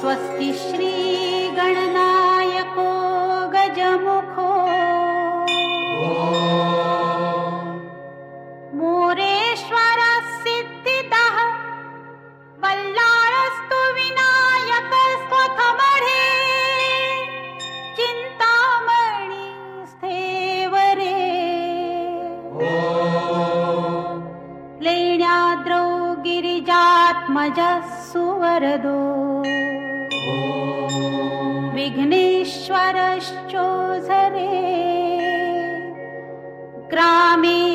स्वस्ति श्रीगणनायको गजमुखो। मोरेश्वर सिद्धितः बल्लारस्तु विनायक स्वखमढे चिन्तामणि स्थेवरे। लेण्याद्रौ गिरिजात्मजः सुवरदो विघ्नेश्वरश्चोझरे ग्रामे